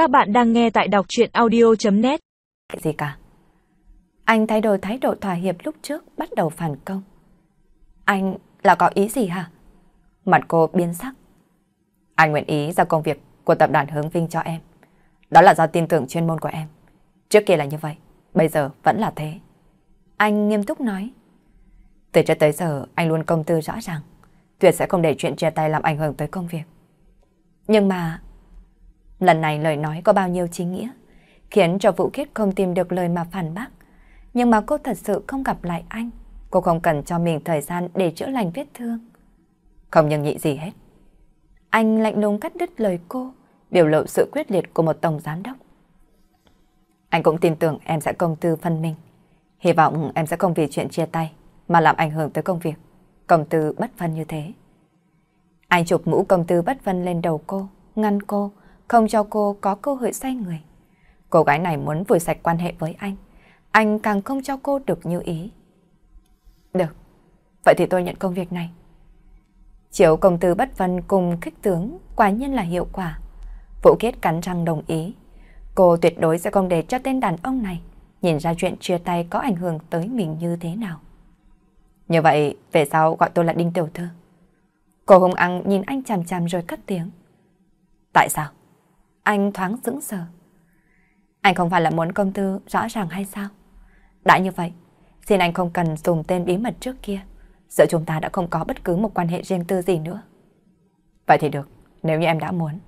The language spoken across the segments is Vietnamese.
Các bạn đang nghe tại đọc chuyện audio.net Gì cả. Anh thay đổi thái độ thỏa hiệp lúc trước bắt đầu phản công. Anh là có ý gì hả? Mặt cô biến sắc. Anh nguyện ý giao công việc của tập đoàn Hướng Vinh cho em. Đó là do tin tưởng chuyên môn của em. Trước kia là như vậy, bây giờ vẫn là thế. Anh nghiêm túc nói. Từ trước tới giờ anh luôn công tư rõ ràng. Tuyệt sẽ không để chuyện chia tay làm ảnh hưởng tới công việc. Nhưng mà... Lần này lời nói có bao nhiêu chính nghĩa, khiến cho Vũ Khiết không tìm được lời mà phản bác. Nhưng mà cô thật sự không gặp lại anh. Cô không cần cho mình thời gian để chữa lành vết thương. Không nhưng nhị gì hết. Anh lạnh lùng cắt đứt lời cô, biểu lộ sự quyết liệt của một tổng giám đốc. Anh cũng tin tưởng em sẽ công tư phân minh. Hy vọng em sẽ không vì chuyện chia tay mà làm ảnh hưởng tới công việc. Công tư bất phân như thế. Anh chụp mũ công tư bất phân lên đầu cô, ngăn cô, không cho cô có cơ hội say người. Cô gái này muốn vùi sạch quan hệ với anh. Anh càng không cho cô được như ý. Được, vậy thì tôi nhận công việc này. Chiếu công tư bất phân cùng khích tướng quả nhiên là hiệu quả. Vũ Kiết cắn răng đồng ý. Cô tuyệt đối sẽ không để cho tên đàn ông này nhìn ra chuyện chia tay có ảnh hưởng tới mình như thế nào. Như vậy, về sau gọi tôi là Đinh Tiểu Thư. Cô hung ăn nhìn anh chằm chằm rồi cất tiếng. Tại sao? Anh thoáng sững sờ. Anh không phải là muốn công tư rõ ràng hay sao? Đã như vậy, xin anh không cần dùng tên bí mật trước kia. Giữa chúng ta đã không có bất cứ một quan hệ riêng tư gì nữa. Vậy thì được, nếu như em đã muốn.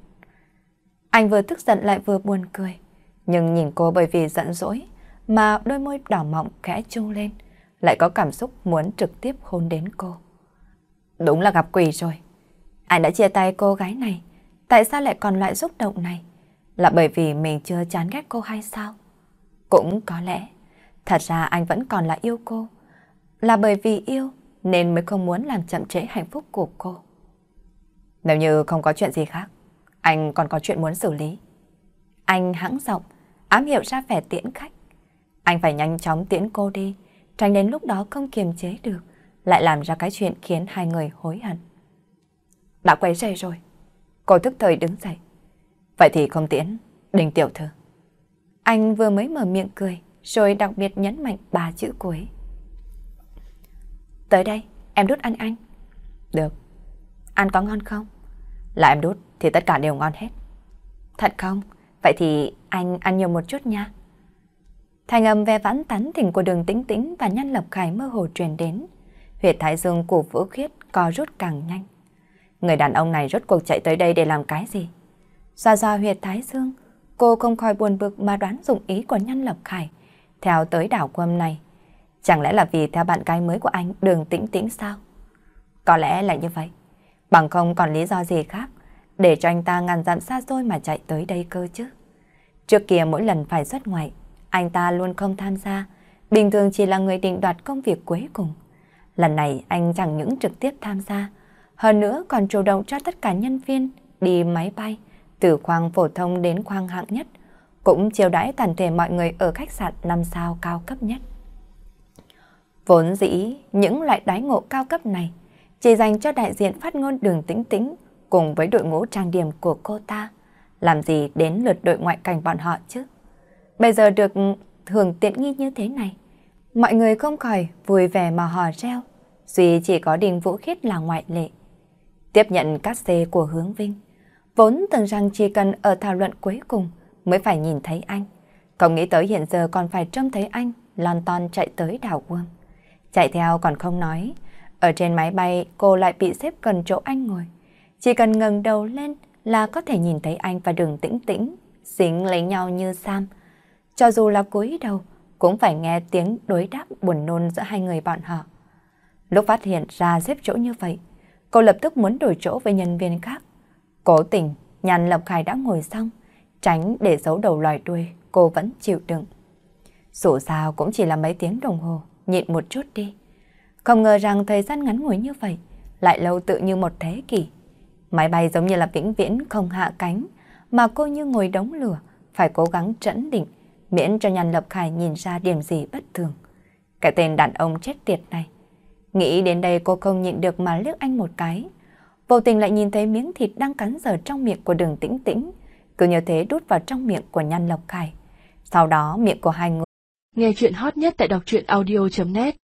Anh vừa tức giận lại vừa buồn cười. Nhưng nhìn cô bởi vì giận dỗi mà đôi môi đỏ mọng khẽ chung lên, lại có cảm xúc muốn trực tiếp hôn đến cô. Đúng là gặp quỷ rồi. Anh đã chia tay cô gái này, tại sao lại còn loại xúc động này? Là bởi vì mình chưa chán ghét cô hay sao? Cũng có lẽ, thật ra anh vẫn còn là yêu cô. Là bởi vì yêu nên mới không muốn làm chậm trễ hạnh phúc của cô. Nếu như không có chuyện gì khác, anh còn có chuyện muốn xử lý. Anh hãng giọng, ám hiệu ra vẻ tiễn khách. Anh phải nhanh chóng tiễn cô đi, tránh đến lúc đó không kiềm chế được, lại làm ra cái chuyện khiến hai người hối hận. Đã quấy rầy rồi. Cô thức thời đứng dậy. Vậy thì không tiễn, đình tiểu thư. Anh vừa mới mở miệng cười, rồi đặc biệt nhấn mạnh ba chữ cuối. Tới đây, em đút ăn anh. Được. Ăn có ngon không? Là em đút thì tất cả đều ngon hết. Thật không? Vậy thì anh ăn nhiều một chút nha. Thành âm ve vãn tán tỉnh của đường tĩnh tĩnh và nhân lập khải mơ hồ truyền đến. Huyệt thái dương của vũ khiết co rút càng nhanh. Người đàn ông này rốt cuộc chạy tới đây để làm cái gì? Xoa xoa huyệt thái dương, cô không khỏi buồn bực mà đoán dụng ý của nhân lập khải. Theo tới đảo quâm này, chẳng lẽ là vì theo bạn gái mới của anh đường tĩnh tĩnh sao? Có lẽ là như vậy. Bằng không còn lý do gì khác để cho anh ta ngàn dặm xa xôi mà chạy tới đây cơ chứ. Trước kia mỗi lần phải xuất ngoại, anh ta luôn không tham gia, bình thường chỉ là người định đoạt công việc cuối cùng. Lần này anh chẳng những trực tiếp tham gia, hơn nữa còn chủ động cho tất cả nhân viên đi máy bay, từ khoang phổ thông đến khoang hạng nhất, cũng chiêu đãi toàn thể mọi người ở khách sạn 5 sao cao cấp nhất. Vốn dĩ, những loại đái ngộ cao cấp này chỉ dành cho đại diện phát ngôn đường tĩnh tĩnh cùng với đội ngũ trang điểm của cô ta. Làm gì đến lượt đội ngoại cảnh bọn họ chứ? Bây giờ được hưởng tiện nghi như thế này, mọi người không khỏi vui vẻ mà hò reo. Duy chỉ có Đình Vũ Khiết là ngoại lệ. Tiếp nhận các xê của Hướng Vinh, vốn tưởng rằng chỉ cần ở thảo luận cuối cùng mới phải nhìn thấy anh. Không nghĩ tới hiện giờ còn phải trông thấy anh lon ton chạy tới đảo quân. Chạy theo còn không nói, ở trên máy bay cô lại bị xếp gần chỗ anh ngồi. Chỉ cần ngẩng đầu lên là có thể nhìn thấy anh và đường tĩnh tĩnh, xính lấy nhau như Sam. Cho dù là cúi đầu, cũng phải nghe tiếng đối đáp buồn nôn giữa hai người bọn họ. Lúc phát hiện ra xếp chỗ như vậy, cô lập tức muốn đổi chỗ với nhân viên khác. Cố tình, nhàn Lập Khải đã ngồi xong, tránh để giấu đầu lòi đuôi, cô vẫn chịu đựng. Dù sao cũng chỉ là mấy tiếng đồng hồ, nhịn một chút đi. Không ngờ rằng thời gian ngắn ngủi như vậy, lại lâu tự như một thế kỷ. Máy bay giống như là vĩnh viễn không hạ cánh, mà cô như ngồi đóng lửa, phải cố gắng trấn định, miễn cho nhàn Lập Khải nhìn ra điểm gì bất thường. Cái tên đàn ông chết tiệt này. Nghĩ đến đây cô không nhịn được mà liếc anh một cái. Vô tình lại nhìn thấy miếng thịt đang cắn dở trong miệng của đường tĩnh tĩnh, cứ như thế đút vào trong miệng của Nhan Lộc Khải. Sau đó miệng của hai người. Nghe chuyện hot nhất tại đọc truyện audio.net